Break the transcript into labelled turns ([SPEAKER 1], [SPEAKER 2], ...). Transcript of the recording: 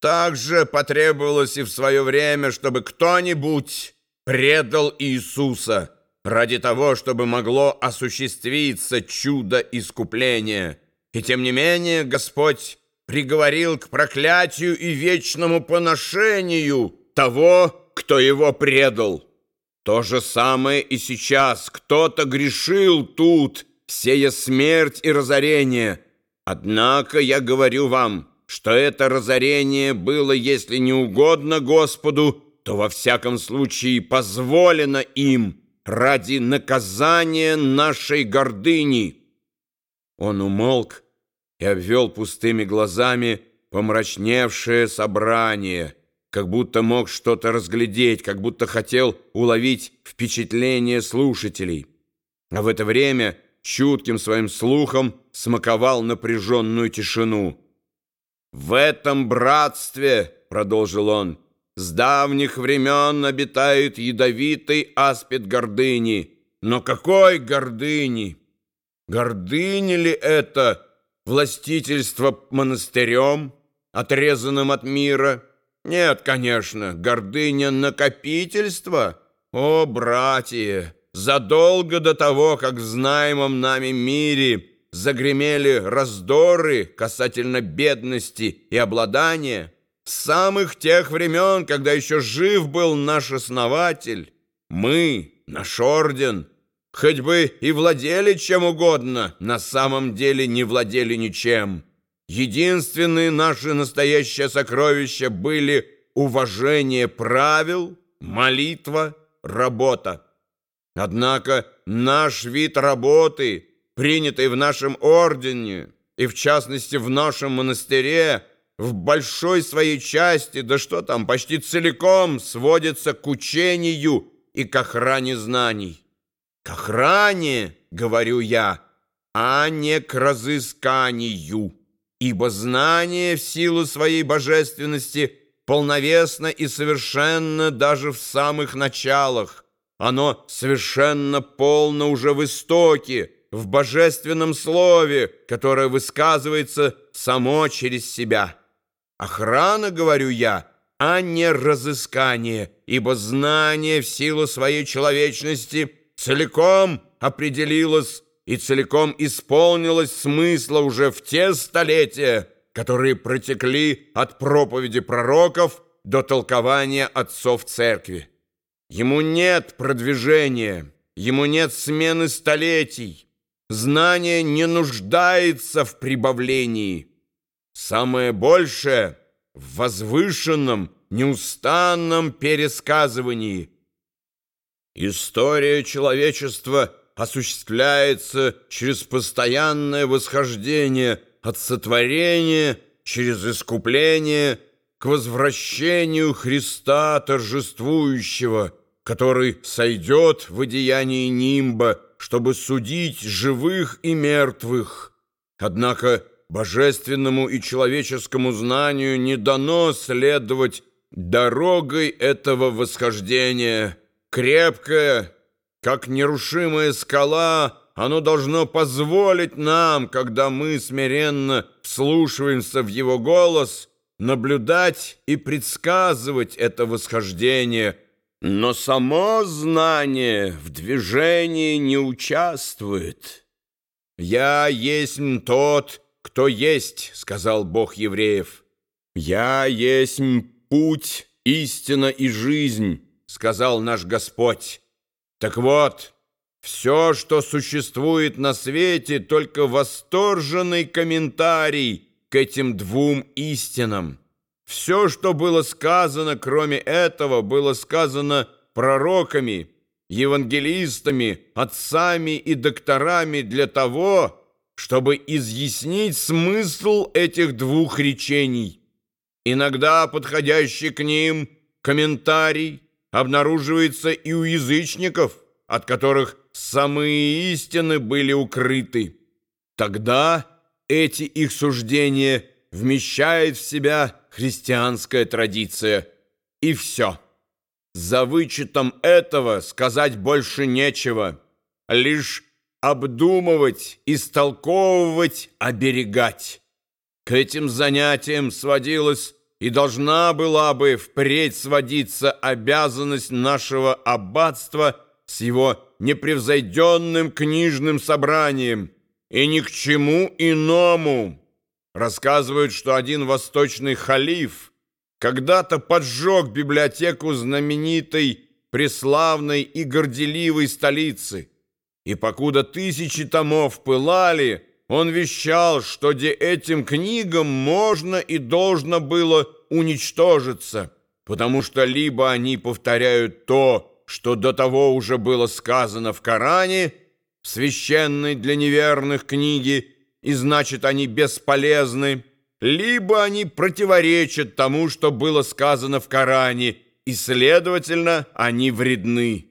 [SPEAKER 1] Также потребовалось и в свое время, чтобы кто-нибудь предал Иисуса ради того, чтобы могло осуществиться чудо искупления. И тем не менее Господь приговорил к проклятию и вечному поношению того, кто его предал. То же самое и сейчас. Кто-то грешил тут, сея смерть и разорение. Однако я говорю вам, что это разорение было, если не угодно Господу, то во всяком случае позволено им ради наказания нашей гордыни. Он умолк и обвел пустыми глазами помрачневшее собрание, как будто мог что-то разглядеть, как будто хотел уловить впечатление слушателей. А в это время чутким своим слухом смаковал напряженную тишину. «В этом братстве, — продолжил он, — с давних времен обитает ядовитый аспид гордыни. Но какой гордыни? Гордыни ли это властительство монастырем, отрезанным от мира? Нет, конечно, гордыня накопительства. О, братья, задолго до того, как в знаемом нами мире загремели раздоры касательно бедности и обладания, с самых тех времен, когда еще жив был наш основатель, мы, наш орден, хоть бы и владели чем угодно, на самом деле не владели ничем. Единственные наши настоящие сокровища были уважение правил, молитва, работа. Однако наш вид работы, принятый в нашем ордене и, в частности, в нашем монастыре, в большой своей части, да что там, почти целиком сводится к учению и к охране знаний. К охране, говорю я, а не к разысканию, ибо знание в силу своей божественности полновесно и совершенно даже в самых началах. Оно совершенно полно уже в истоке, в божественном слове, которое высказывается само через себя. Охрана, говорю я, а не разыскание, ибо знание в силу своей человечности целиком определилось и целиком исполнилось смысла уже в те столетия, которые протекли от проповеди пророков до толкования отцов церкви. Ему нет продвижения, ему нет смены столетий. Знание не нуждается в прибавлении. Самое большее в возвышенном, неустанном пересказывании. История человечества осуществляется через постоянное восхождение от сотворения, через искупление к возвращению Христа торжествующего, который сойдет в одеянии нимба, чтобы судить живых и мертвых. Однако божественному и человеческому знанию не дано следовать дорогой этого восхождения. Крепкое, как нерушимая скала, оно должно позволить нам, когда мы смиренно вслушиваемся в его голос, наблюдать и предсказывать это восхождение. Но само знание в движении не участвует. «Я есть тот, «Кто есть, — сказал Бог евреев, — я есть путь, истина и жизнь, — сказал наш Господь. Так вот, все, что существует на свете, только восторженный комментарий к этим двум истинам. Все, что было сказано, кроме этого, было сказано пророками, евангелистами, отцами и докторами для того, чтобы изъяснить смысл этих двух речений. Иногда подходящий к ним комментарий обнаруживается и у язычников, от которых самые истины были укрыты. Тогда эти их суждения вмещает в себя христианская традиция. И все. За вычетом этого сказать больше нечего. Лишь обдумывать, истолковывать, оберегать. К этим занятиям сводилось и должна была бы впредь сводиться обязанность нашего аббатства с его непревзойденным книжным собранием, и ни к чему иному. Рассказывают, что один восточный халиф когда-то поджег библиотеку знаменитой, преславной и горделивой столицы, и покуда тысячи томов пылали, он вещал, что де этим книгам можно и должно было уничтожиться, потому что либо они повторяют то, что до того уже было сказано в Коране, в священной для неверных книге, и значит они бесполезны, либо они противоречат тому, что было сказано в Коране, и, следовательно, они вредны.